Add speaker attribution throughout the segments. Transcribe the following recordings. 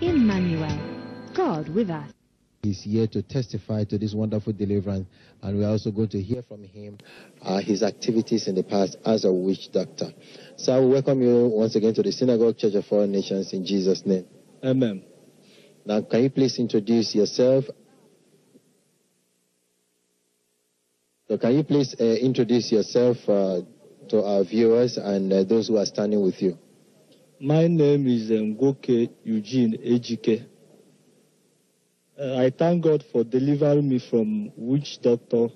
Speaker 1: Emmanuel, God with us.
Speaker 2: He's here to testify to this wonderful deliverance, and we're also going to hear from him uh, his activities in the past as a witch doctor. So I welcome you once again to the Synagogue Church of All Nations in Jesus' name.
Speaker 3: Amen.
Speaker 2: Now, can you please introduce yourself? So, can you please uh, introduce yourself uh, to our viewers and uh, those who are standing with you?
Speaker 3: My name is Ngoke Eugene Ejike. Uh, I thank God for delivering me from witch doctor.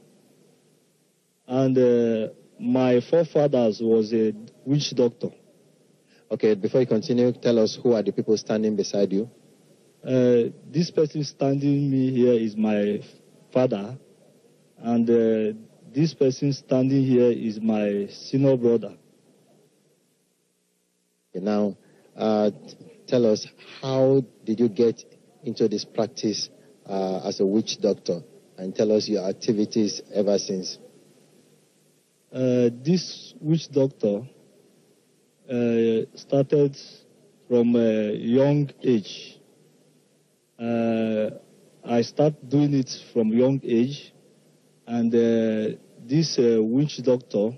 Speaker 3: And uh, my forefathers was a witch doctor.
Speaker 2: Okay, before you continue, tell us who are the people standing beside you.
Speaker 3: Uh, this person standing me here is my father, and uh, this person standing here is my senior brother.
Speaker 2: Now, uh, tell us how did you get into this practice uh, as a witch doctor, and tell us your activities ever since.
Speaker 3: Uh, this witch doctor uh, started from a young age. Uh, I started doing it from young age, and uh, this witch doctor,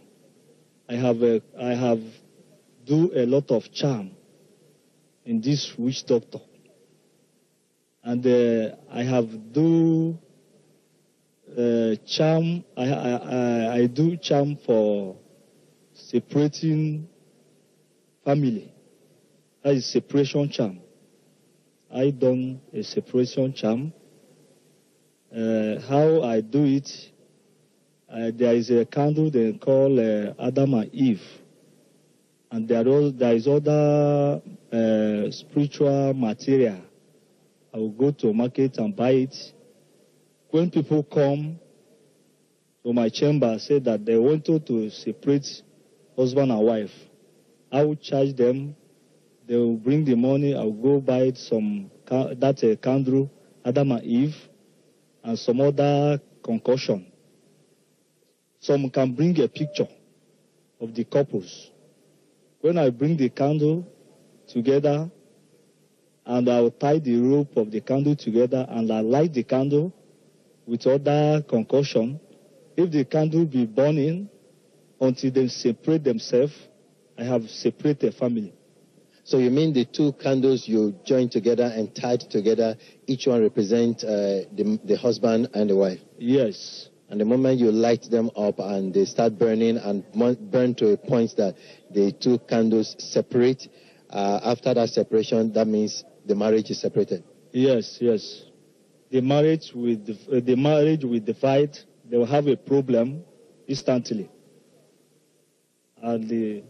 Speaker 3: I have I have do a lot of charm in this witch doctor, and uh, I have do uh, charm. I, I I do charm for separating family. That is separation charm. I done a separation charm. Uh, how I do it, uh, there is a candle they call uh, Adam and Eve. And there, are, there is other uh, spiritual material. I will go to market and buy it. When people come to my chamber, say that they wanted to separate husband and wife, I will charge them. They will bring the money. I will go buy some that uh, candle, Adam and Eve, and some other concoction. Some can bring a picture of the couples. When I bring the candle together, and I will tie the rope of the candle together, and I light the candle with other concoction. If the candle be burning until they separate themselves, I have separated family.
Speaker 2: So you mean the two candles you joined together and tied together, each one represent uh, the, the husband and the wife?
Speaker 3: Yes.
Speaker 2: And the moment you light them up and they start burning and burn to a point that the two candles separate, uh, after that separation, that means the marriage is separated.
Speaker 3: Yes, yes. The marriage with the, uh, the marriage will divide. They will have a problem instantly. And the,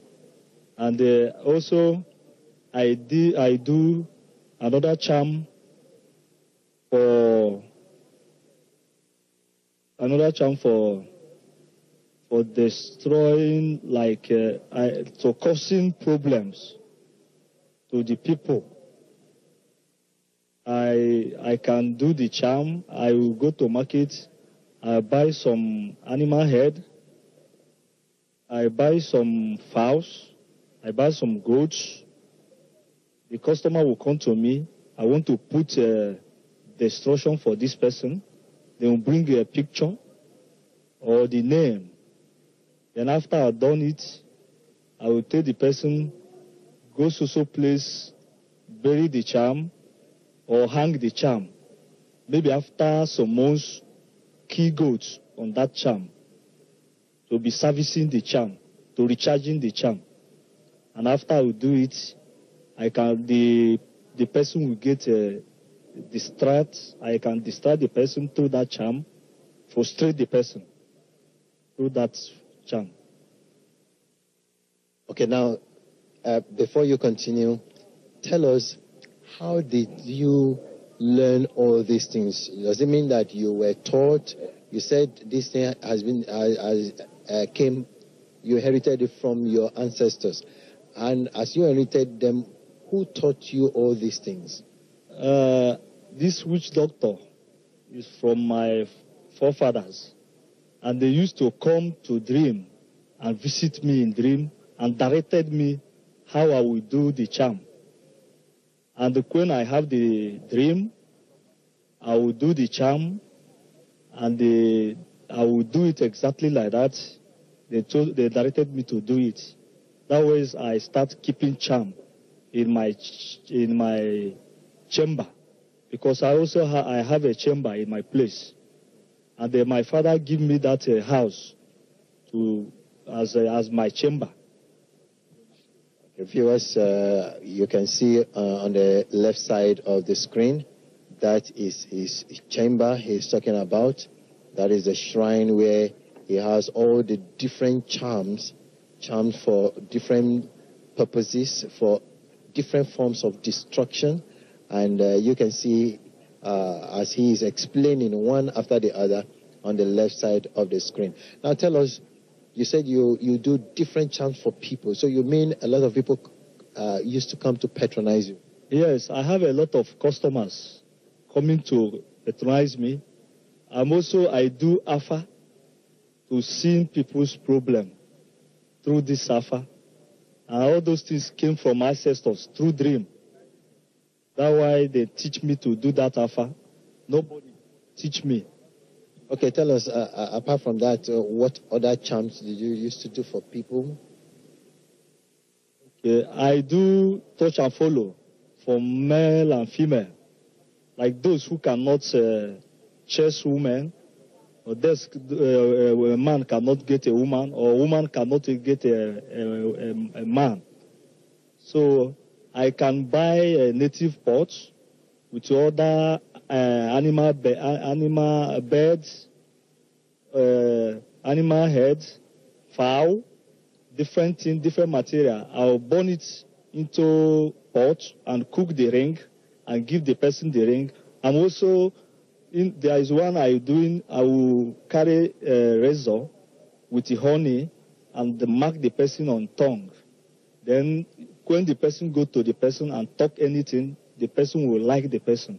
Speaker 3: and uh, also I do I do another charm for another charm for for destroying like uh, I, causing problems to the people. I I can do the charm. I will go to market. I buy some animal head. I buy some fowls. I buy some goats. The customer will come to me. I want to put a destruction for this person. They will bring a picture or the name. Then after I've done it, I will tell the person, go to so place, bury the charm, or hang the charm. Maybe after some months, key goats on that charm to be servicing the charm, to recharging the charm. And after I will do it, I can the the person will get uh, distract. I can distract the person through that charm, frustrate the person through that charm.
Speaker 2: Okay, now uh, before you continue, tell us how did you learn all these things? Does it mean that you were taught? You said this thing has been uh, uh, came, you inherited it from your ancestors, and as you inherited them, who taught you all these things?
Speaker 3: Uh, this witch doctor is from my forefathers, and they used to come to dream and visit me in dream and directed me how I would do the charm. And when I have the dream, I will do the charm, and I will do it exactly like that. They told, they directed me to do it. That way, I start keeping charm in my in my chamber, because I also ha- I have a chamber in my place, and then my father gave me that uh, house to as a, as my chamber.
Speaker 2: Viewers, uh, you can see uh, on the left side of the screen, that is his chamber he's talking about. That is the shrine where he has all the different charms, charms for different purposes, for different forms of destruction. And uh, you can see uh, as he is explaining one after the other on the left side of the screen. Now tell us, you said you, you do different charms for people. So you mean a lot of people uh, used to come to patronize you?
Speaker 3: Yes, I have a lot of customers coming to patronize me. I'm also, I do AFA to see people's problem through this AFA. And all those things came from ancestors through dream. That's why they teach me to do that AFA. Nobody teach me.
Speaker 2: Okay, tell us, uh, uh, apart from that, uh, what other charms did you used to do for people?
Speaker 3: Okay, I do touch and follow for male and female. Like those who cannot uh, chase women, or this, uh, a man cannot get a woman, or woman cannot get a, a, a, a man. So I can buy a native pot with other uh, animal, be- uh, animal beds, uh, animal heads, fowl, different thing, different material. I'll burn it into pot and cook the ring and give the person the ring. And also, in, there is one I doing. I will carry a razor with the honey and mark the person on tongue. Then, when the person go to the person and talk anything, the person will like the person.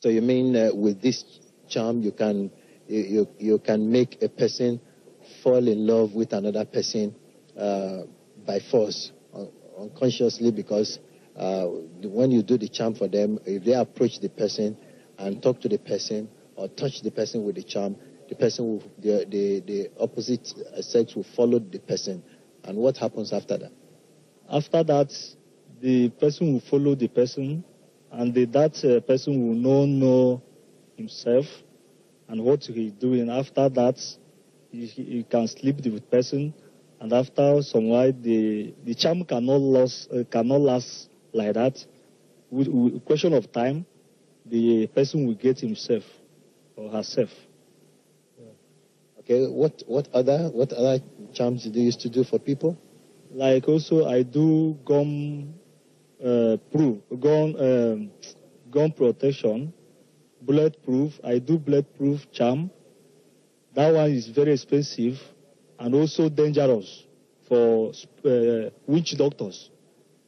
Speaker 2: So you mean uh, with this charm you can you, you, can make a person fall in love with another person uh, by force, un- unconsciously, because uh, when you do the charm for them, if they approach the person and talk to the person or touch the person with the charm, the person will, the, the, the opposite sex will follow the person. And what happens after that?
Speaker 3: After that, the person will follow the person, and the, that uh, person will know know himself and what he's doing. After that, he, he can sleep with the person, and after some while, the the charm cannot last uh, cannot last like that. With, with question of time, the person will get himself or herself.
Speaker 2: Okay, what, what other what other charms do you used to do for people?
Speaker 3: Like also, I do gum uh, proof, gun um, gun protection, bulletproof. I do bulletproof charm. That one is very expensive and also dangerous for uh, witch doctors,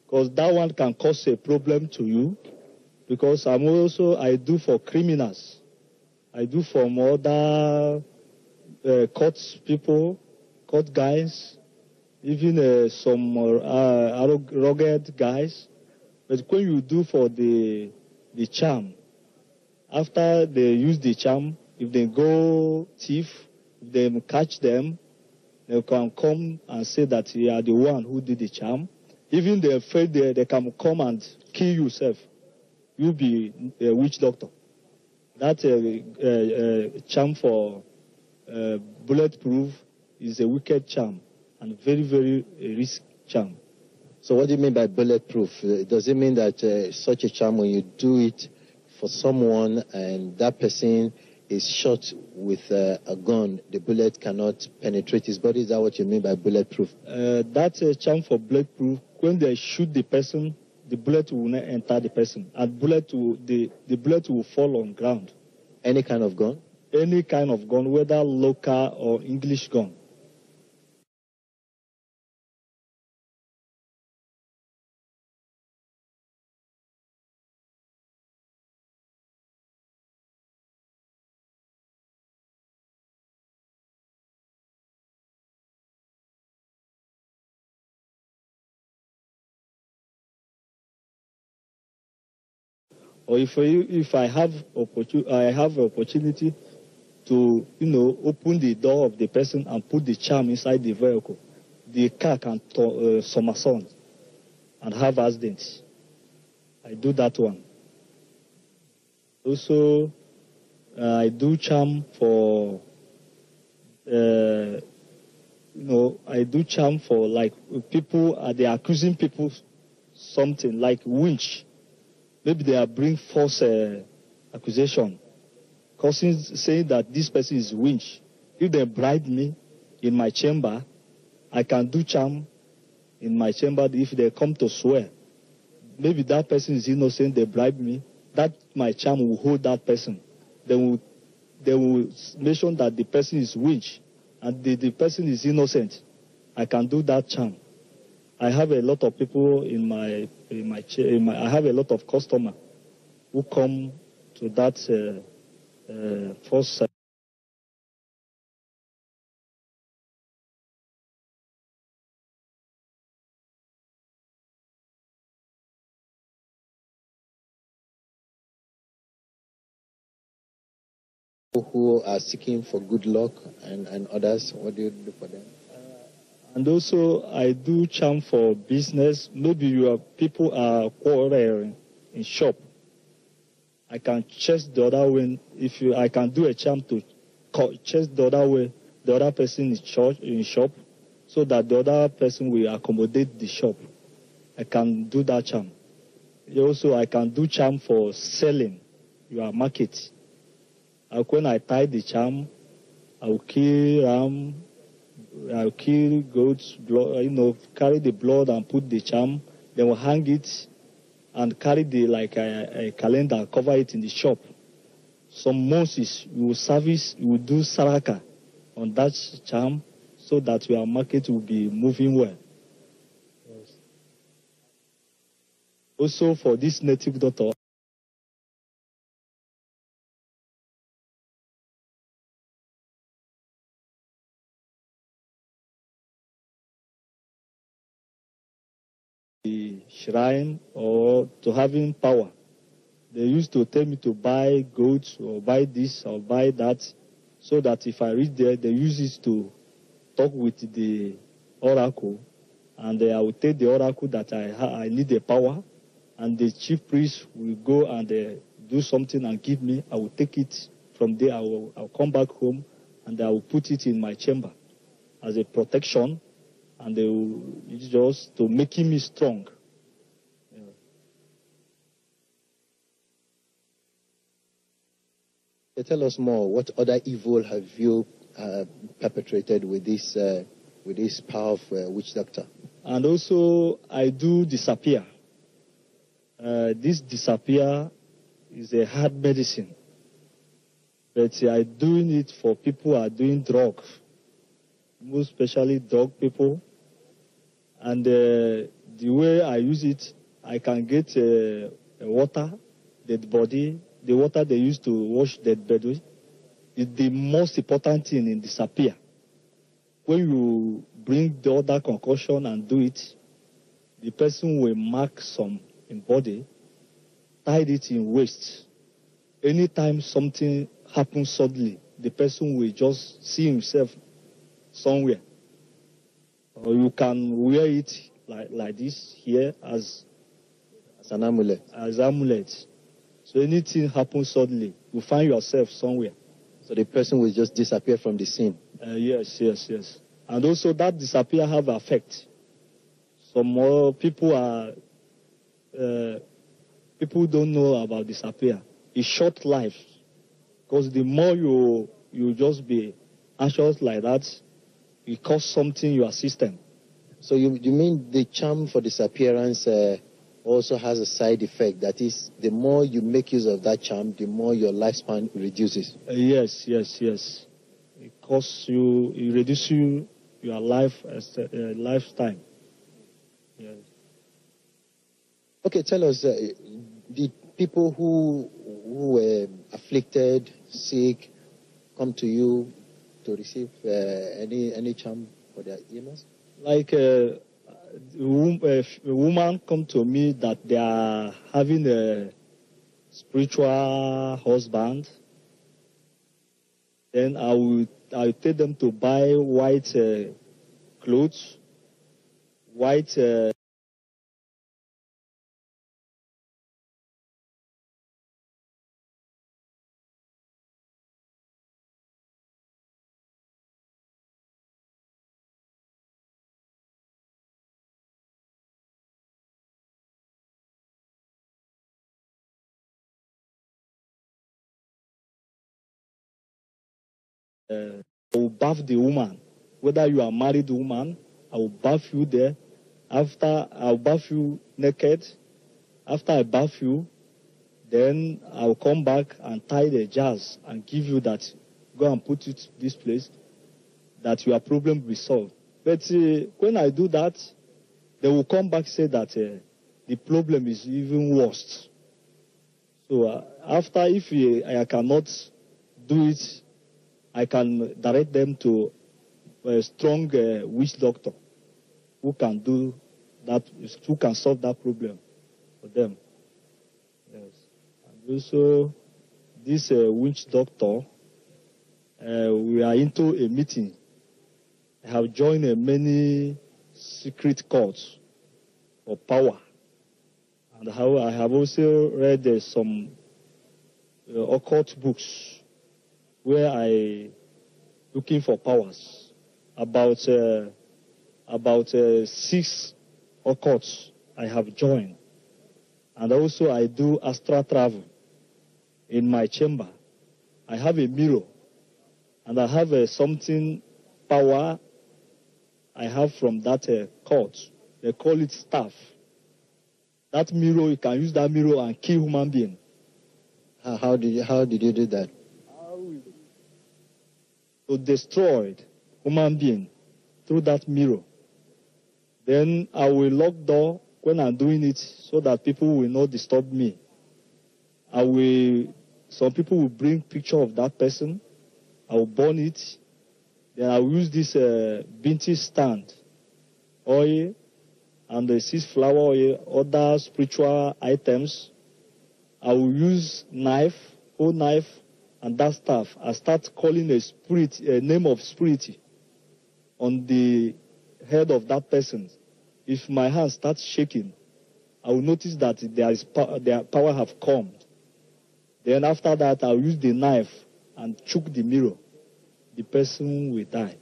Speaker 3: because that one can cause a problem to you. Because I'm also I do for criminals. I do for other uh, people, court guys, even uh, some uh, rugged guys. But when you do for the the charm, after they use the charm, if they go thief, if they catch them, they can come and say that you are the one who did the charm. Even they afraid they, they can come and kill yourself. You'll be a witch doctor. That uh, uh, uh, charm for uh, bulletproof is a wicked charm and very, very risk charm.
Speaker 2: So what do you mean by bulletproof? Uh, Does it mean that uh, such a charm, when you do it for someone and that person is shot with uh, a gun, the bullet cannot penetrate his body? Is that what you mean by bulletproof?
Speaker 3: Uh, that's a charm for bulletproof. When they shoot the person, the bullet will not enter the person, and bullet will, the, the bullet will fall on ground.
Speaker 2: Any kind of gun?
Speaker 3: any kind of gun, whether local or English gun. or if if I have opportu- I have opportunity to you know open the door of the person and put the charm inside the vehicle, the car can to- uh, somersault and have accidents. I do that one. Also, uh, I do charm for, uh, you know, I do charm for like people, uh, they are accusing people something like winch. Maybe they are bring false uh, accusation, causing saying that this person is winch. If they bribe me in my chamber, I can do charm in my chamber if they come to swear. Maybe that person is innocent, they bribe me. That my charm will hold that person. They will, they will mention that the person is winch and the, the person is innocent. I can do that charm. I have a lot of people in my in my, in my I have a lot of customer who come to that uh, uh,
Speaker 2: who are seeking for good luck and, and others? What do you do for them?
Speaker 3: And also, I do charm for business. Maybe your people are quarreling in shop. I can chase the other way. If you, I can do a charm to chase the other way, the other person is church in shop, so that the other person will accommodate the shop. I can do that charm. Also, I can do charm for selling your market. When I tie the charm, I will kill ram, I'll kill goats, blood, you know, carry the blood and put the charm, then we'll hang it and carry the like a, a calendar, cover it in the shop. Some months we will service, we will do saraka on that charm so that your market will be moving well. Also for this native doctor, shrine or to having power. They used to tell me to buy goats or buy this or buy that, so that if I reach there, they use it to talk with the oracle, and I will tell the oracle that I I need the power, and the chief priest will go and uh, do something and give me. I will take it from there. I will I'll come back home, and I will put it in my chamber as a protection and they will just to making me strong.
Speaker 2: Uh, Tell us more. What other evil have you uh, perpetrated with this uh, with this power of uh, witch doctor?
Speaker 3: And also, I do disappear. Uh, this disappear is a hard medicine, but I doing it for people who are doing drugs, most especially drug people. And uh, the way I use it, I can get uh, water, dead body, the water they use to wash dead body, is the most important thing in disappear. When you bring the other concussion and do it, the person will mark some in body, tie it in waist. Anytime something happens suddenly, the person will just see himself somewhere. Or you can wear it like, like this here as
Speaker 2: As an amulet.
Speaker 3: as amulet. So anything happens suddenly, you find yourself somewhere.
Speaker 2: So the person will just disappear from the scene.
Speaker 3: Uh, yes, yes, yes. And also that disappear have effect. Some more people are uh, people don't know about disappear. It's short life because the more you you just be anxious like that, it cause something in your system.
Speaker 2: So you you mean the charm for disappearance uh, also has a side effect? That is, the more you make use of that charm, the more your lifespan reduces.
Speaker 3: Uh, yes, yes, yes. It costs you, it reduces you your life as uh, lifetime. Yes.
Speaker 2: Okay, tell us, uh, did people who who were afflicted, sick, come to you to receive uh, any any charm for their illness?
Speaker 3: like uh, a, woman come to me that they are having a, spiritual husband. Then I will I will tell them to buy white uh, clothes, white. Uh, uh, I will bath the woman. Whether you are married woman, I will bath you there. After I'll bath you naked. After I bath you, then I'll come back and tie the jars and give you that. Go and put it this place. That your problem will be solved. But uh, when I do that, they will come back say that uh, the problem is even worse. So uh, after, if uh, I cannot do it I can direct them to a strong uh, witch doctor who can do that, who can solve that problem for them. Yes. And also, this uh, witch doctor, uh, we are into a meeting. I have joined uh, many secret cults for power. And how I have also read uh, some uh, occult books where I looking for powers. About uh, about uh, six occults I have joined, and also I do astral travel in my chamber. I have a mirror, and I have uh, something power I have from that uh, cult. They call it staff. That mirror, you can use that mirror and kill human being.
Speaker 2: How, how did you how did you do that?
Speaker 3: To destroy human being through that mirror. Then I will lock door when I'm doing it so that people will not disturb me. I will, some people will bring picture of that person. I will burn it. Then I will use this uh, binti stand, oil, and the six flower oil, other spiritual items. I will use knife, whole knife, and that staff, I start calling a spirit, a name of spirit on the head of that person. If my hand starts shaking, I will notice that there is their power have come. Then after that, I'll use the knife and choke the mirror. The person will die.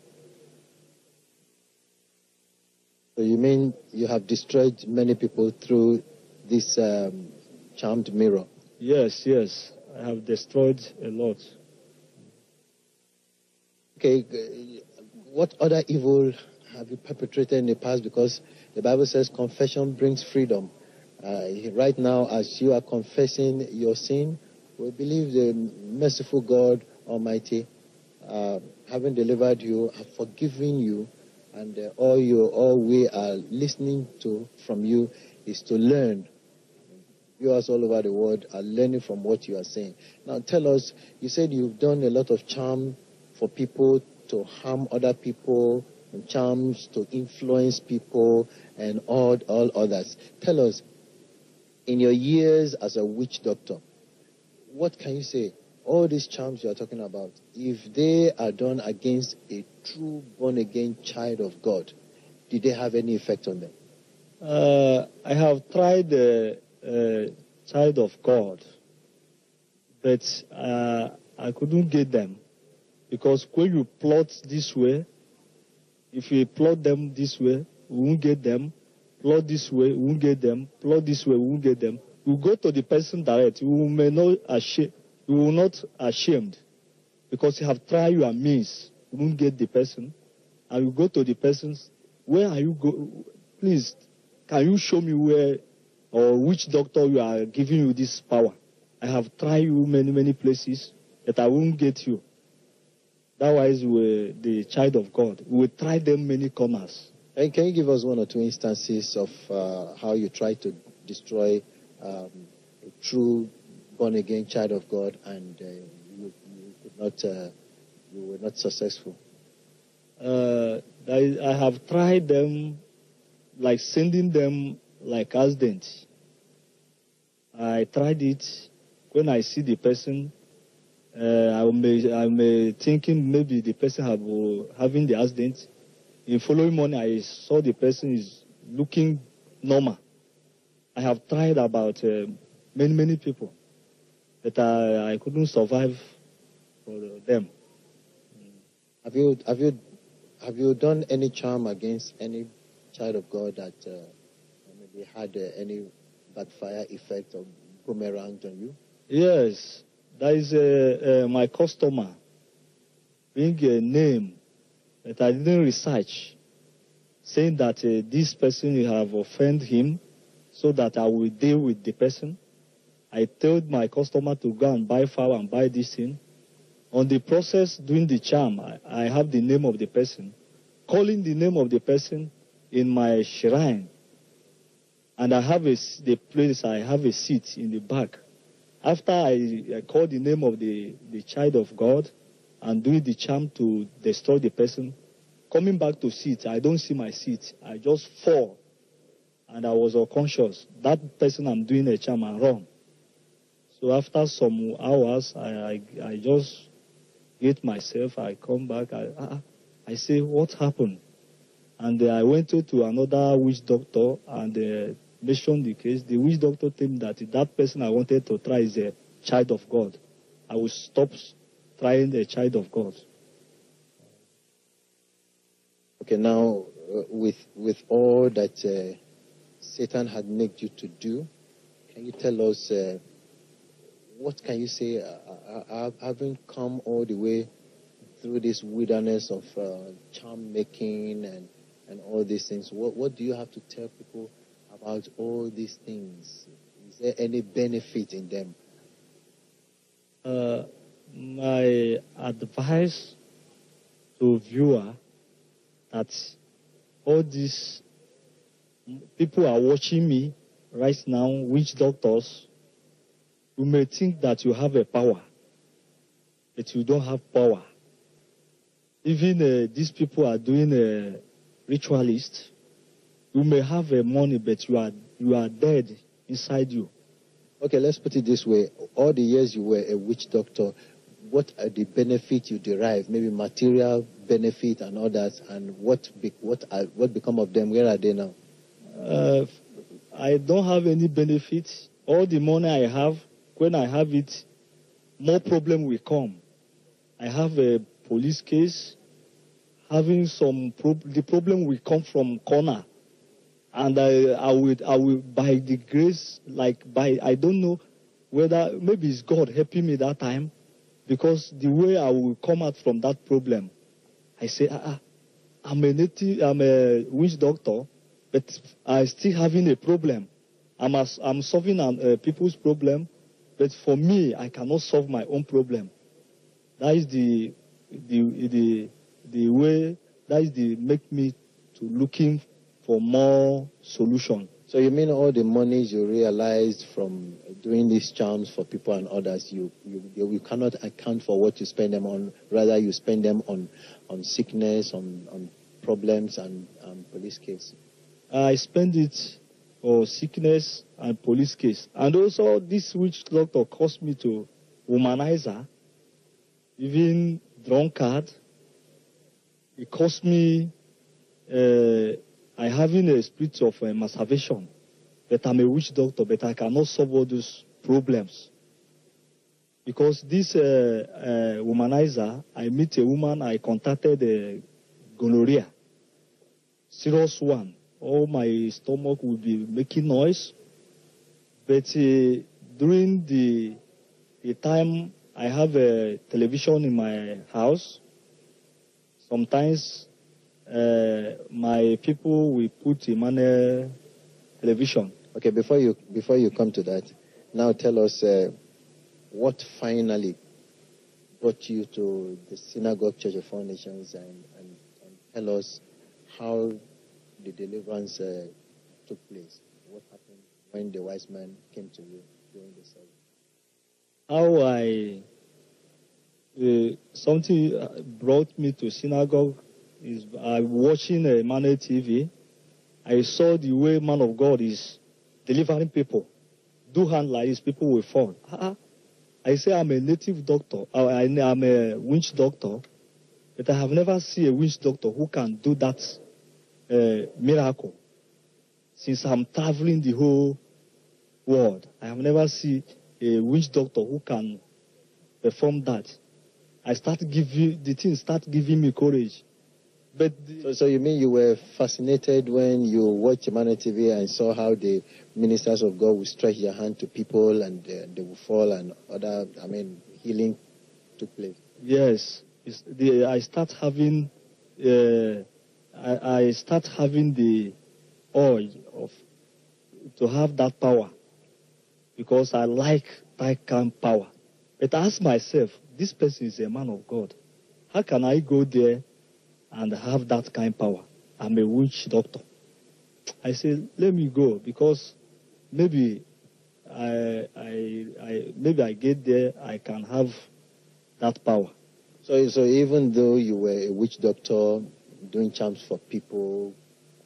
Speaker 2: So you mean you have destroyed many people through this um, charmed mirror?
Speaker 3: Yes, yes. Have destroyed a lot.
Speaker 2: Okay, what other evil have you perpetrated in the past? Because the Bible says confession brings freedom. Uh, right now, as you are confessing your sin, we believe the merciful God Almighty, uh, having delivered you, have forgiven you, and uh, all you, all we are listening to from you is to learn viewers all over the world are learning from what you are saying. Now, tell us, you said you've done a lot of charm for people to harm other people, and charms to influence people, and all, all others. Tell us, in your years as a witch doctor, what can you say? All these charms you are talking about, if they are done against a true born again child of God, did they have any effect on them?
Speaker 3: Uh, I have tried uh, uh, child of God, but uh, I couldn't get them because when you plot this way, if you plot them this way, we won't get them. Plot this way, we won't get them. Plot this way, we won't get them. We go to the person direct. We may not ashamed. We will not ashamed because you have tried your means. We won't get the person, and you go to the persons. Where are you go? Please, can you show me where or which doctor you are giving you this power. I have tried you many, many places that I won't get you. Otherwise, we're the child of God. We try them many corners.
Speaker 2: And can you give us one or two instances of uh, how you try to destroy um, a true born again child of God and uh, you, you, could not, uh, you were not successful?
Speaker 3: Uh, I, I have tried them, like sending them like accident. I tried it, when I see the person, uh, I'm, uh, I'm uh, thinking maybe the person have uh, having the accident. In following morning, I saw the person is looking normal. I have tried about uh, many many people, but I, I couldn't survive for them.
Speaker 2: Have you have you have you done any charm against any child of God that uh, had uh, any backfire effect or boomerang on you?
Speaker 3: Yes, there is a, uh, my customer bring a name that I didn't research, saying that uh, this person you have offended him, so that I will deal with the person. I told my customer to go and buy flour and buy this thing. On the process doing the charm, I, I have the name of the person, calling the name of the person in my shrine, and I have a, the place. I have a seat in the back. After I, I call the name of the, the child of God and doing the charm to destroy the person, coming back to seat, I don't see my seat. I just fall, and I was unconscious. That person I'm doing a charm and run. So after some hours, I, I, I just get myself. I come back. I, I, I say, what happened? And uh, I went to, to another witch doctor and uh, mentioned the case. The witch doctor told me that that person I wanted to try is a child of God. I will stop trying a child of God.
Speaker 2: Okay, now uh, with with all that uh, Satan had made you to do, can you tell us uh, what can you say, uh, uh, having come all the way through this wilderness of uh, charm making and, and all these things, what, what do you have to tell people about all these things? Is there any benefit in them?
Speaker 3: Uh, my advice to viewer that all these people are watching me right now, witch doctors, you may think that you have a power, but you don't have power. Even uh, these people are doing a ritualist. You may have a money, but you are you are dead inside you.
Speaker 2: Okay, let's put it this way: all the years you were a witch doctor, what are the benefits you derive? Maybe material benefit and others, and what be, what are, what become of them? Where are they now?
Speaker 3: Uh, I don't have any benefits. All the money I have, when I have it, more problem will come. I have a police case, having some prob- the problem will come from corner, and I, I will I will by the grace like by I don't know whether maybe it's God helping me that time, because the way I will come out from that problem, I say ah, ah I'm a native I'm a witch doctor, but I still having a problem. I'm as, I'm solving uh, people's problem but for me, I cannot solve my own problem. That is the the the the way. That is the make me to looking for more solution.
Speaker 2: So you mean all the monies you realized from doing these charms for people and others, you, you, you cannot account for what you spend them on. Rather, you spend them on, on sickness, on, on problems, and um, police case.
Speaker 3: I spend it for sickness and police case. And also, this witch doctor caused me to womanizer, even drunkard. It caused me, uh, I having a spirit of uh, masturbation. But I'm a witch doctor, but I cannot solve all those problems. Because this uh, uh, womanizer, I meet a woman, I contacted uh, gonorrhea, serious one. All my stomach will be making noise. But uh, during the, the time I have a television in my house, sometimes uh, my people will put in a television.
Speaker 2: Okay, before you before you come to that, now tell us uh, what finally brought you to the Synagogue Church of All Nations and, and, and tell us how the deliverance uh, took place. What happened when the wise man came to you during the service?
Speaker 3: How I uh, something brought me to synagogue is I watching a Emmanuel TV. I saw the way man of God is delivering people. Do hand like this, people will fall. Ah, I say I'm a native doctor. uh, I, I'm a winch doctor, but I have never seen a winch doctor who can do that uh, miracle. Since I'm traveling the whole world, I have never seen a witch doctor who can perform that. I start giving the thing start giving me courage. But
Speaker 2: So, so you mean you were fascinated when you watched Emmanuel TV and saw how the ministers of God would stretch their hand to people and uh, they would fall and other, I mean, healing took place.
Speaker 3: Yes, the, I start having, uh, I, I start having the urge of to have that power because I like that kind of power. But I ask myself, this person is a man of God. How can I go there and have that kind of power? I'm a witch doctor. I say, let me go because maybe I, I, I, maybe I get there, I can have that power.
Speaker 2: So, so even though you were a witch doctor doing charms for people,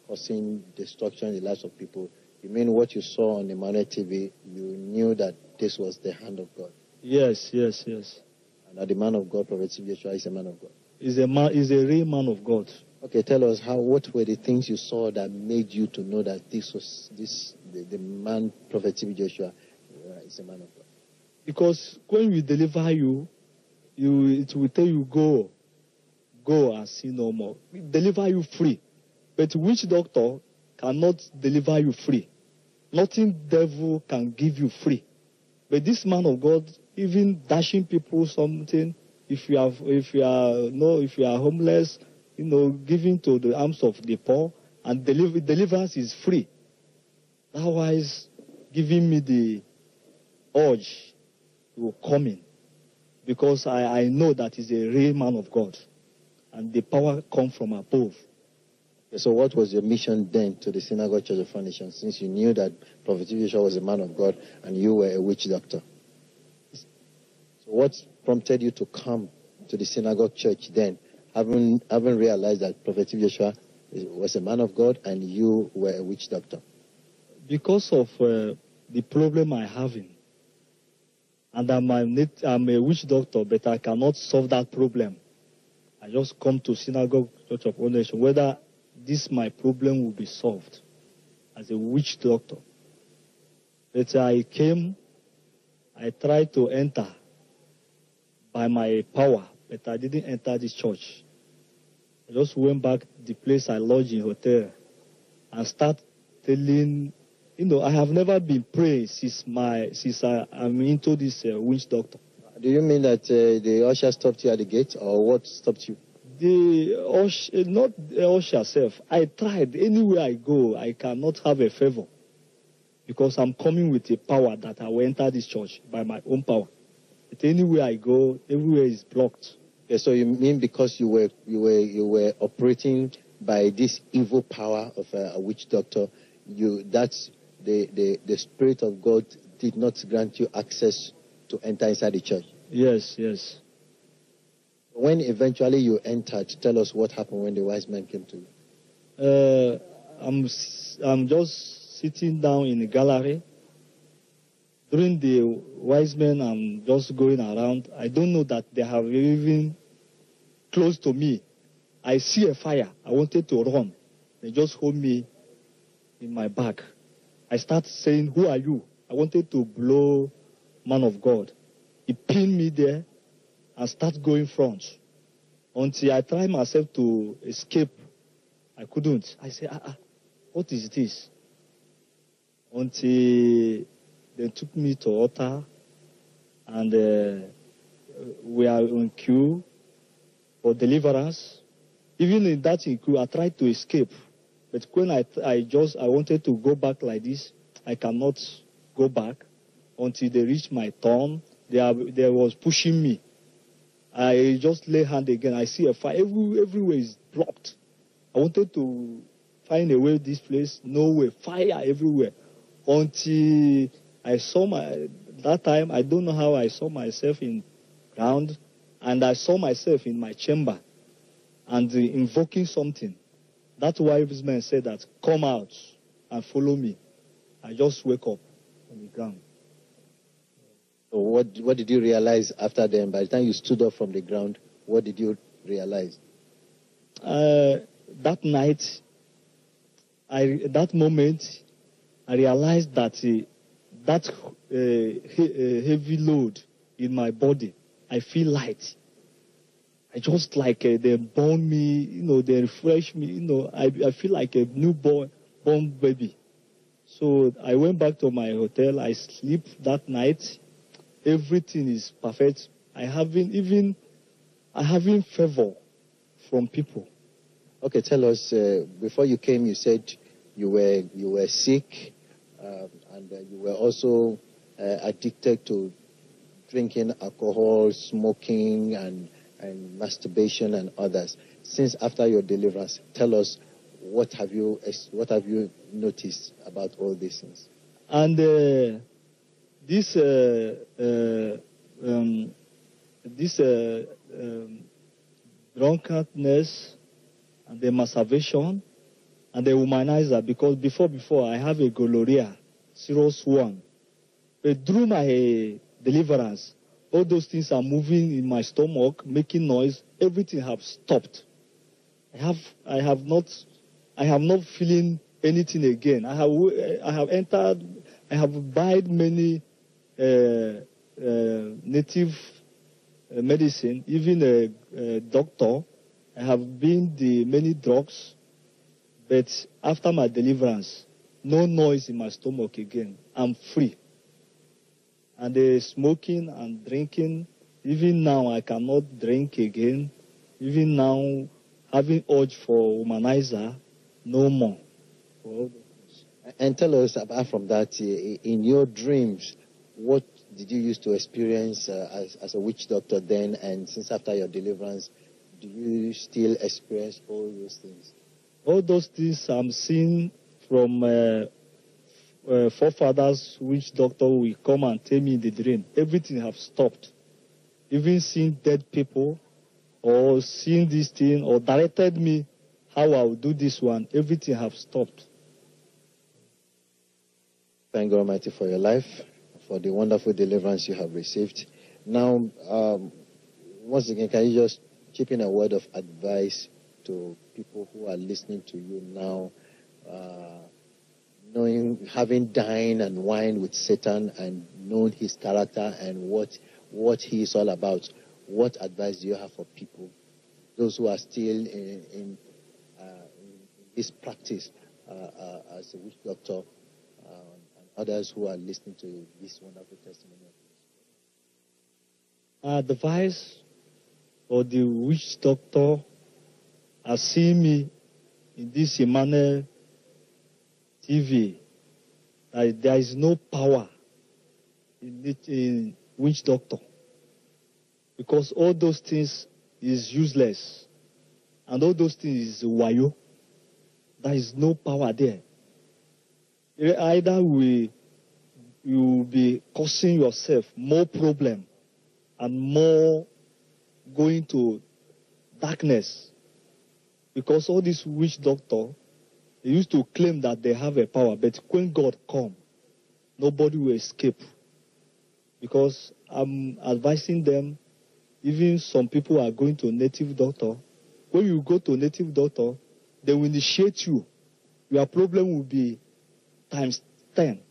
Speaker 2: causing destruction in the lives of people, you mean what you saw on the Emmanuel TV, you knew that this was the hand of God?
Speaker 3: Yes, yes, yes.
Speaker 2: And that the man of God, Prophet Joshua, is a man of God.
Speaker 3: He's a man. He's a real man of God.
Speaker 2: Okay, tell us how. What were the things you saw that made you to know that this was this the, the man, Prophet Steve Joshua, uh, is a man of God?
Speaker 3: Because when we deliver you, you it will tell you go, go and see no more. We deliver you free, but which doctor cannot deliver you free? Nothing devil can give you free. But this man of God, even dashing people something, if you have, if you are no, if you are homeless, you know, giving to the arms of the poor, and deliver, deliverance is free. Otherwise, giving me the urge to come in, because I, I know that he's a real man of God, and the power come from above.
Speaker 2: So, what was your mission then to the Synagogue Church of All Nation, since you knew that Prophet Joshua was a man of God and you were a witch doctor? So, what prompted you to come to the Synagogue Church then, having having realized that Prophet Joshua was a man of God and you were a witch doctor?
Speaker 3: because of uh, the problem I having, and I'm a, I'm a witch doctor, but I cannot solve that problem. I just come to Synagogue Church of All Nation, whether this my problem will be solved as a witch doctor. But I came, I tried to enter by my power, but I didn't enter this church. I just went back to the place I lodged in hotel and start telling you know, I have never been praying since my since I, I'm into this uh, witch doctor.
Speaker 2: Do you mean that uh, the usher stopped you at the gate, or what stopped you?
Speaker 3: The usher, not the usher self. I tried anywhere I go, I cannot have a favor because I'm coming with a power that I will enter this church by my own power. Anywhere I go, everywhere is blocked.
Speaker 2: So you mean because you were you were you were operating by this evil power of a, a witch doctor, you that's the, the the spirit of God did not grant you access to enter inside the church.
Speaker 3: Yes, yes.
Speaker 2: When eventually you entered, tell us what happened when the wise men came to you.
Speaker 3: Uh, I'm I'm just sitting down in the gallery. During the wise men, I'm just going around. I don't know that they have even close to me. I see a fire. I wanted to run. They just hold me in my back. I start saying, "Who are you?" I wanted to blow man of God. He pinned me there and start going front until I try myself to escape I couldn't. I said, ah, ah, what is this? Until they took me to altar and uh, we are in queue for deliverance. Even in that queue, I tried to escape. But when I, I just, I wanted to go back like this, I cannot go back until they reached my turn. They, are, they was pushing me. I just lay hand again. I see a fire. Every, everywhere is blocked. I wanted to find a way this place. No way. Fire everywhere. Until I saw my that time I don't know how I saw myself in ground and I saw myself in my chamber and uh, invoking something. That's why this man said that come out and follow me. I just wake up on the ground.
Speaker 2: So what what what did you realize after then? By the time you stood up from the ground, what did you realize?
Speaker 3: Uh, that night, I that moment, I realized that uh, that uh, uh, heavy load in my body, I feel light. I just like uh, they born me, you know, they refresh me, you know, I, I feel like a newborn born baby. So I went back to my hotel. I sleep that night. Everything is perfect. I haven't even, I haven't favor from people.
Speaker 2: Okay, tell us. Uh, before you came, you said you were you were sick, um, and uh, you were also uh, addicted to drinking alcohol, smoking, and and masturbation and others. Since after your deliverance, tell us what have you what have you noticed about all these things?
Speaker 3: And uh, this uh, uh, um, this uh, um, drunkenness and the masturbation and they the womanizer because before before I have a gonorrhea, serious one. But through my deliverance, all those things are moving in my stomach, making noise. Everything have stopped. I have I have not I have not feeling anything again. I have I have entered. I have bought many uh, uh, native medicine, even a, a, doctor. I have been the many drugs, but after my deliverance, no noise in my stomach again. I'm free. And the smoking and drinking, even now I cannot drink again. Even now, having urge for womanizer, no more.
Speaker 2: And tell us, apart from that, in your dreams, what did you used to experience uh, as, as a witch doctor then, and since after your deliverance, do you still experience all those things?
Speaker 3: All those things I'm seeing from uh, uh, forefathers, witch doctor will come and tell me in the dream. Everything have stopped. Even seeing dead people, or seeing this thing, or directed me how I will do this one, everything have stopped.
Speaker 2: Thank God Almighty for your life, for the wonderful deliverance you have received. Now, um, once again, can you just chip in a word of advice to people who are listening to you now, uh, knowing, having dined and wined with Satan and known his character and what what he is all about? What advice do you have for people, those who are still in, in this practice uh, uh, as a witch doctor um, and others who are listening to this wonderful testimony.
Speaker 3: Advice for the witch doctor has seen me in this Emmanuel TV that there is no power in, it, in witch doctor because all those things is useless and all those things is wayo there is no power there. Either we you will be causing yourself more problem and more going to darkness. Because all these witch doctor, they used to claim that they have a power, but when God come, nobody will escape. Because I'm advising them, even some people are going to native doctor. When you go to native doctor, they will initiate you. Your problem will be times 10.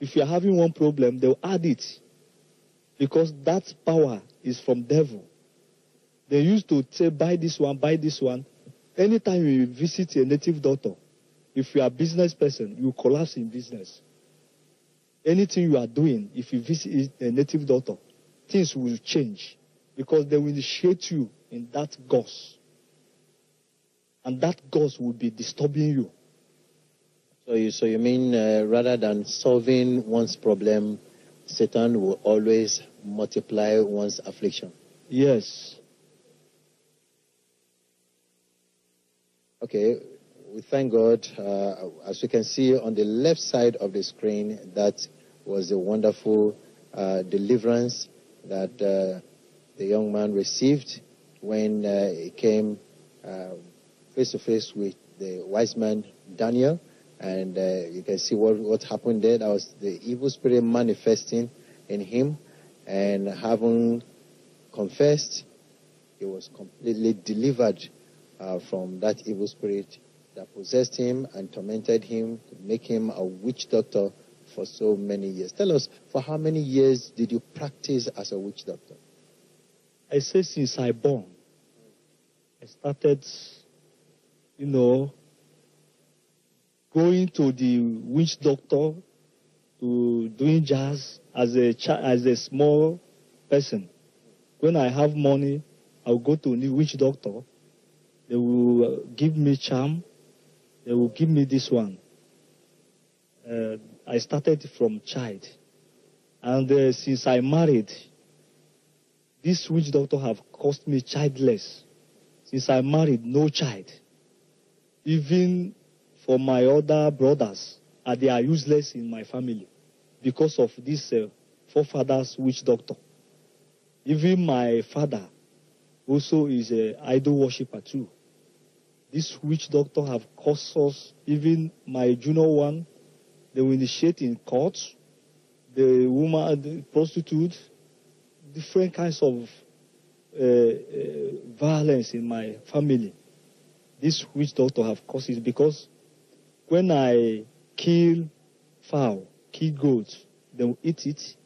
Speaker 3: If you're having one problem, they'll add it. Because that power is from devil. They used to say, buy this one, buy this one. Anytime you visit a native doctor, if you are a business person, you collapse in business. Anything you are doing, if you visit a native doctor, things will change because they will initiate you in that ghost and that ghost will be disturbing you.
Speaker 2: So you, so you mean uh, rather than solving one's problem, Satan will always multiply one's affliction?
Speaker 3: Yes.
Speaker 2: Okay, we thank God. Uh, as you can see on the left side of the screen, that was a wonderful uh, deliverance that uh, the young man received when uh, he came face to face with the wise man Daniel, and uh, you can see what what happened there. That was the evil spirit manifesting in him, and having confessed, he was completely delivered uh, from that evil spirit that possessed him and tormented him to make him a witch doctor for so many years. Tell us, for how many years did you practice as a witch doctor?
Speaker 3: I say since I born, I started, you know, going to the witch doctor to doing jazz as a as a small person. When I have money, I'll go to the witch doctor. They will uh, give me charm. They will give me this one. Uh, I started from child, and uh, since I married, this witch doctor have caused me childless. Since I married, no child. Even for my other brothers, uh, they are useless in my family because of this uh, forefathers witch doctor. Even my father also is an idol worshipper too. This witch doctor have caused us, even my junior one, they will initiate in court, the woman, the prostitute, different kinds of uh, uh, violence in my family. This witch doctor have caused it because when I kill fowl, kill goat, they will eat it,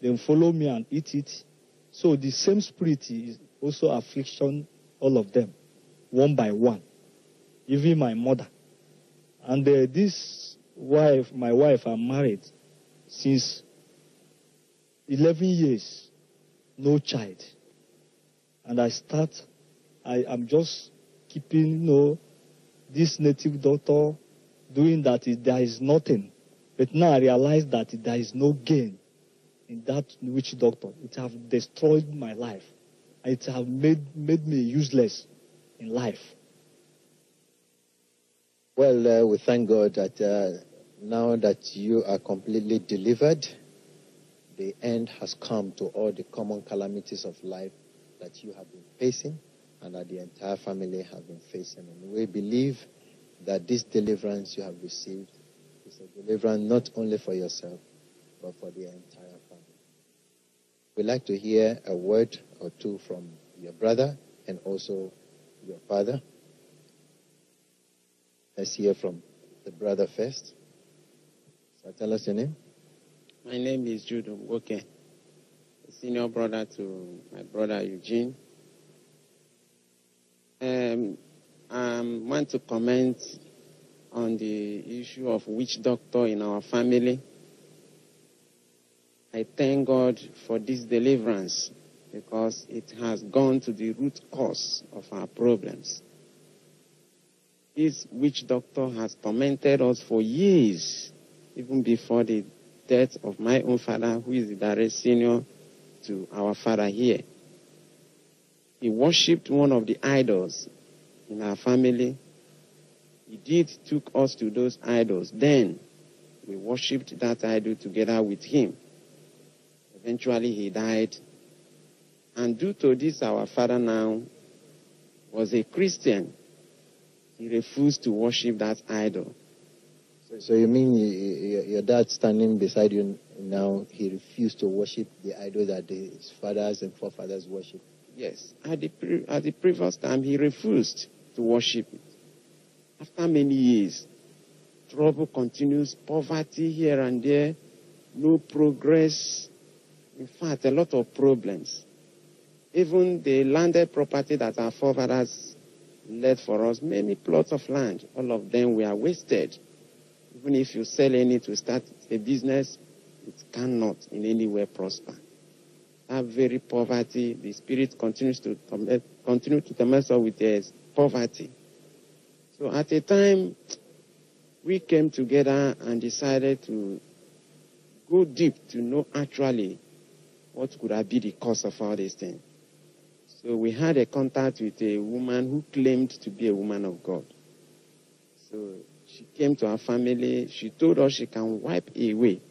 Speaker 3: they will follow me and eat it. So the same spirit is also affliction all of them, one by one, even my mother. And uh, this wife, my wife, I'm married since 11 years, no child. And I start, I am just keeping, you know, this native doctor doing that. There is nothing. But now I realize that there is no gain in that witch doctor. It have destroyed my life. It have made, made me useless in life.
Speaker 2: Well, uh, we thank God that uh, now that you are completely delivered, the end has come to all the common calamities of life that you have been facing and that the entire family have been facing. And we believe that this deliverance you have received is a deliverance not only for yourself, but for the entire family. We'd like to hear a word or two from your brother and also your father. Let's hear from the brother first. So tell us your name.
Speaker 4: My name is Jude Woke, a senior brother to my brother Eugene. Um, I want to comment on the issue of witch doctor in our family. I thank God for this deliverance because it has gone to the root cause of our problems. This witch doctor has tormented us for years, even before the death of my own father, who is the direct senior to our father here. He worshipped one of the idols in our family. He did took us to those idols. Then we worshipped that idol together with him. Eventually he died. And due to this, our father now was a Christian. He refused to worship that idol.
Speaker 2: So, so you mean y- y- your dad standing beside you now, he refused to worship the idol that his fathers and forefathers worship?
Speaker 4: Yes, at the, pre- at the previous time, he refused to worship it. After many years, trouble continues, poverty here and there, no progress. In fact, a lot of problems. Even the landed property that our forefathers left for us, many plots of land, all of them were wasted. Even if you sell any to start a business, it cannot in any way prosper that very poverty, the spirit continues to continue to torment with their poverty. So at a time, we came together and decided to go deep to know actually what could have been the cause of all these things. So we had a contact with a woman who claimed to be a woman of God. So she came to our family. She told us she can wipe away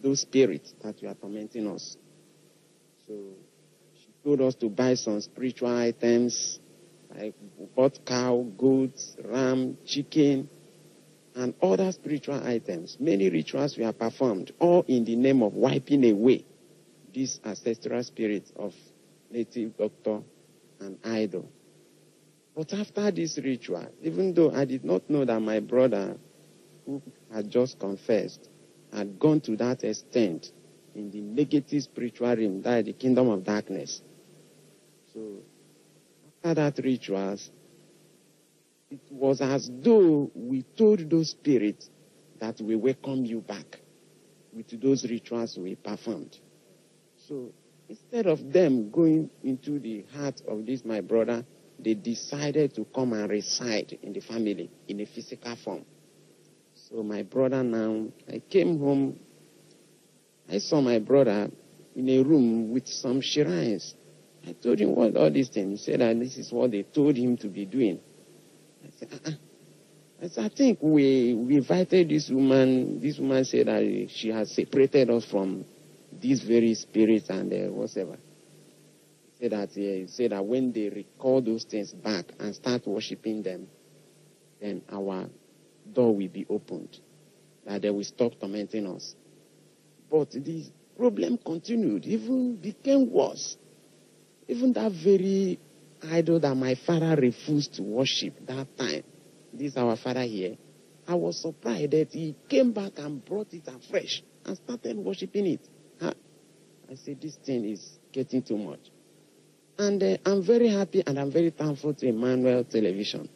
Speaker 4: those spirits that were tormenting us. So she told us to buy some spiritual items like bought cow, goats, ram, chicken, and other spiritual items. Many rituals were performed, all in the name of wiping away these ancestral spirits of native doctor and idol. But after this ritual, even though I did not know that my brother, who had just confessed, had gone to that extent in the negative spiritual realm, that is the kingdom of darkness. So after that ritual, it was as though we told those spirits that we welcome you back with those rituals we performed. So instead of them going into the heart of this my brother, they decided to come and reside in the family in a physical form. So my brother now, I came home, I saw my brother in a room with some shrines. I told him what all these things. He said that this is what they told him to be doing. I said, uh-uh. I said, I think we, we invited this woman. This woman said that she has separated us from these very spirits and uh, whatever. Said that, uh, said that when they recall those things back and start worshiping them, then our door will be opened. That they will stop tormenting us. But the problem continued, even became worse. Even that very idol that my father refused to worship that time, this our father here, I was surprised that he came back and brought it afresh and started worshiping it. I, said, this thing is getting too much. And uh, I'm very happy and I'm very thankful to Emmanuel Television.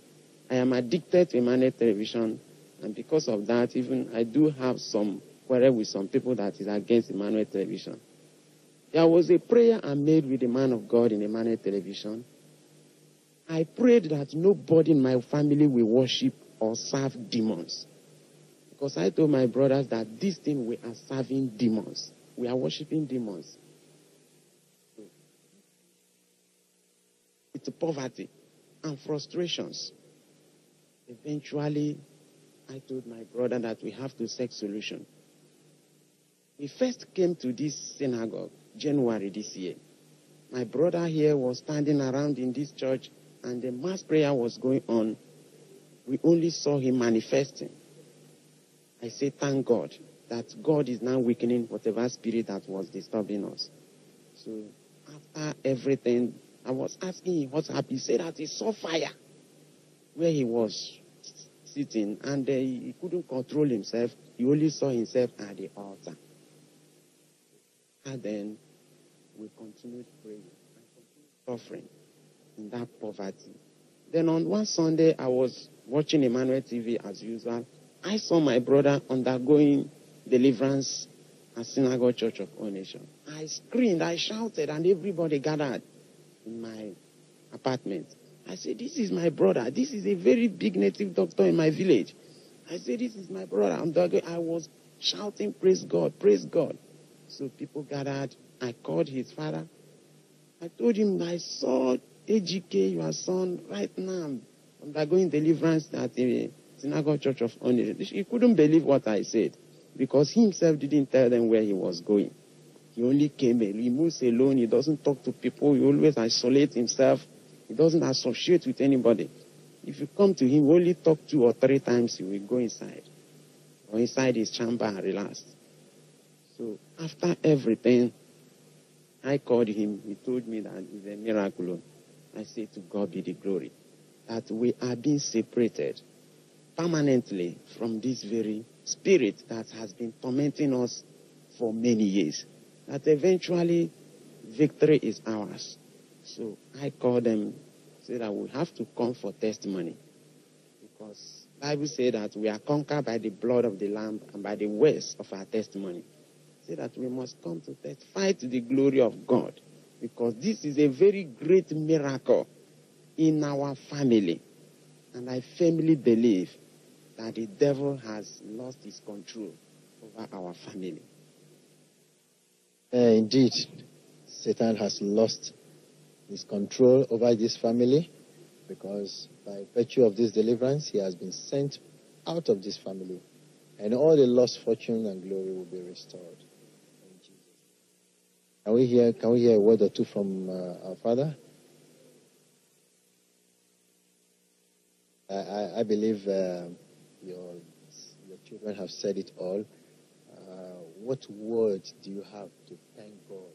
Speaker 4: I am addicted to Emmanuel Television, and because of that, even I do have some quarrel with some people that is against Emmanuel Television. There was a prayer I made with the man of God in Emmanuel Television. I prayed that nobody in my family will worship or serve demons. Because I told my brothers that this thing we are serving demons. We are worshiping demons. It's poverty and frustrations. Eventually, I told my brother that we have to seek solution. We first came to this synagogue January this year. My brother here was standing around in this church and the mass prayer was going on. We only saw him manifesting. I say, thank God that God is now weakening whatever spirit that was disturbing us. So after everything, I was asking him what's happened. He said that he saw fire where he was sitting and uh, he couldn't control himself. He only saw himself at the altar. And then we continued praying and continued suffering in that poverty. Then on one Sunday, I was watching Emmanuel TV as usual. I saw my brother undergoing deliverance at Synagogue Church of All Nation. I screamed, I shouted, and everybody gathered in my apartment. I said, This is my brother. This is a very big native doctor in my village. I said, This is my brother. I'm. I was shouting, Praise God, praise God. So people gathered. I called his father. I told him, I saw AGK, your son, right now, undergoing deliverance at the Synagogue Church of Honor. He couldn't believe what I said because he himself didn't tell them where he was going. He only came in. He moves alone. He doesn't talk to people. He always isolates himself. He doesn't associate with anybody. If you come to him, only talk two or three times, he will go inside or inside his chamber and relax. So after everything, I called him. He told me that it's a miracle. I say to God be the glory that we are being separated permanently from this very spirit that has been tormenting us for many years. That eventually victory is ours. So I called them, said that we have to come for testimony. Because Bible says that we are conquered by the blood of the Lamb and by the words of our testimony. Say that we must come to testify to the glory of God. Because this is a very great miracle in our family. And I firmly believe that the devil has lost his control over our family.
Speaker 2: Uh, indeed, Satan has lost his control over this family because by virtue of this deliverance, he has been sent out of this family. And all the lost fortune and glory will be restored. Can we hear, can we hear a word or two from uh, our Father? I, I, I believe uh, your, your children have said it all. Uh, what words do you have to thank God?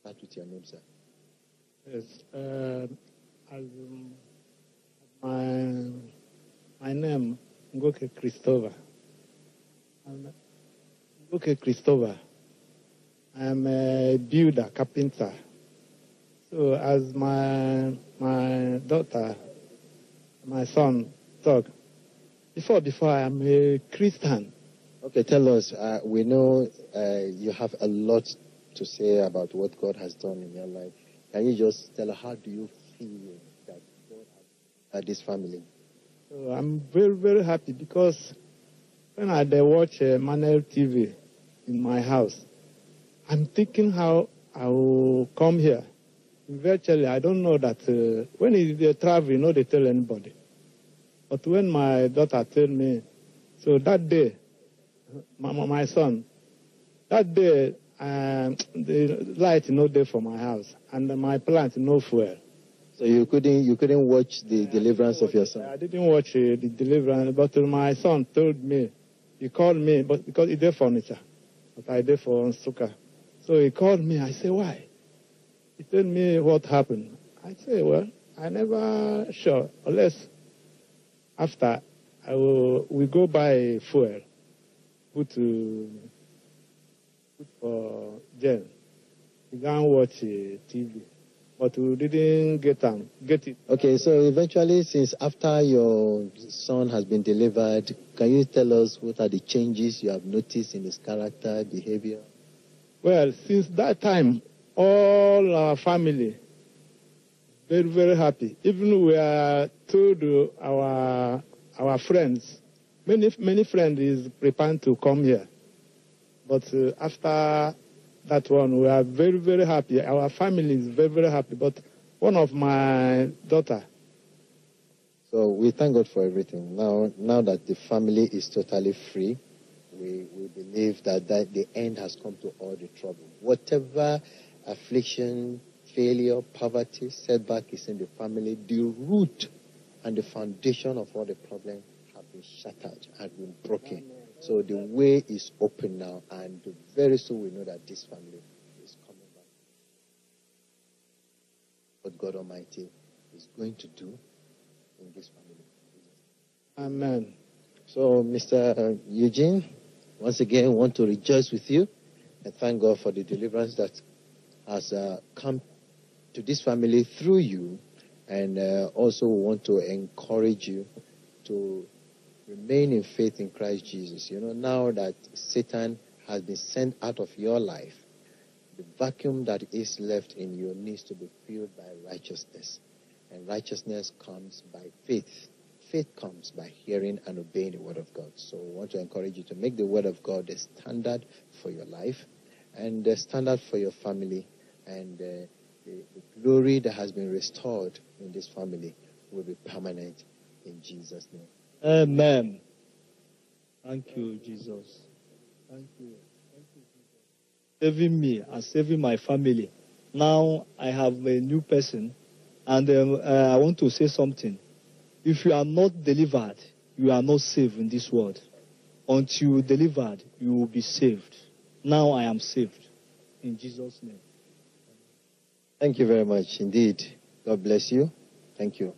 Speaker 2: Start with your name, sir.
Speaker 5: Yes. Uh, as, um, my, my name, Ngoke Christopher. I'm Ngoke I'm a builder, carpenter. So as my my daughter, my son talk, before before I'm a Christian.
Speaker 2: Okay, tell us. Uh, we know uh, you have a lot to say about what God has done in your life. Can you just tell us how do you feel that God has uh, this family?
Speaker 5: So I'm very very happy because when I watch uh, Manuel TV in my house, I'm thinking how I will come here. Virtually, I don't know that uh, when they travel, you know, they tell anybody. But when my daughter told me, so that day, my, my- son, that day, um, the light no there for my house, and my plant no fuel.
Speaker 2: So you couldn't you couldn't watch the deliverance of your son.
Speaker 5: I didn't watch uh, the deliverance, but my son told me, he called me, but because he did furniture, but I did for Nsukka. So he called me. I said, why? He told me what happened. I say, well, I never sure unless after I will we go buy fuel, put to put for jail. We can watch uh, TV, but we didn't get um, get it.
Speaker 2: Okay, so eventually, since after your son has been delivered, can you tell us what are the changes you have noticed in his character, behavior?
Speaker 5: Well, since that time, all our family very very happy. Even we are told our our friends, many many friends is preparing to come here, but uh, after that one, we are very very happy. Our family is very very happy. But one of my daughter,
Speaker 2: So we thank God for everything. Now, now that the family is totally free, we, we believe that, that the end has come to all the trouble. Whatever affliction, failure, poverty, setback is in the family, the root and the foundation of all the problems have been shattered, have been broken. So the way is open now, and very soon we know that this family is coming back. What God Almighty is going to do in this family.
Speaker 5: Amen.
Speaker 2: So, Mr. Eugene, once again, want to rejoice with you and thank God for the deliverance that has uh, come to this family through you, and uh, also want to encourage you to remain in faith in Christ Jesus. You know, now that Satan has been sent out of your life, the vacuum that is left in you needs to be filled by righteousness, and righteousness comes by faith faith comes by hearing and obeying the word of God. So I want to encourage you to make the word of God the standard for your life and the standard for your family and uh, the, the glory that has been restored in this family will be permanent in Jesus' name.
Speaker 5: Amen. Thank you, Jesus. Thank you. Thank you. Saving me and saving my family. Now I have a new person, and um, uh, I want to say something. If you are not delivered, you are not saved in this world. Until you delivered, you will be saved. Now I am saved. In Jesus' name.
Speaker 2: Thank you very much indeed. God bless you. Thank you.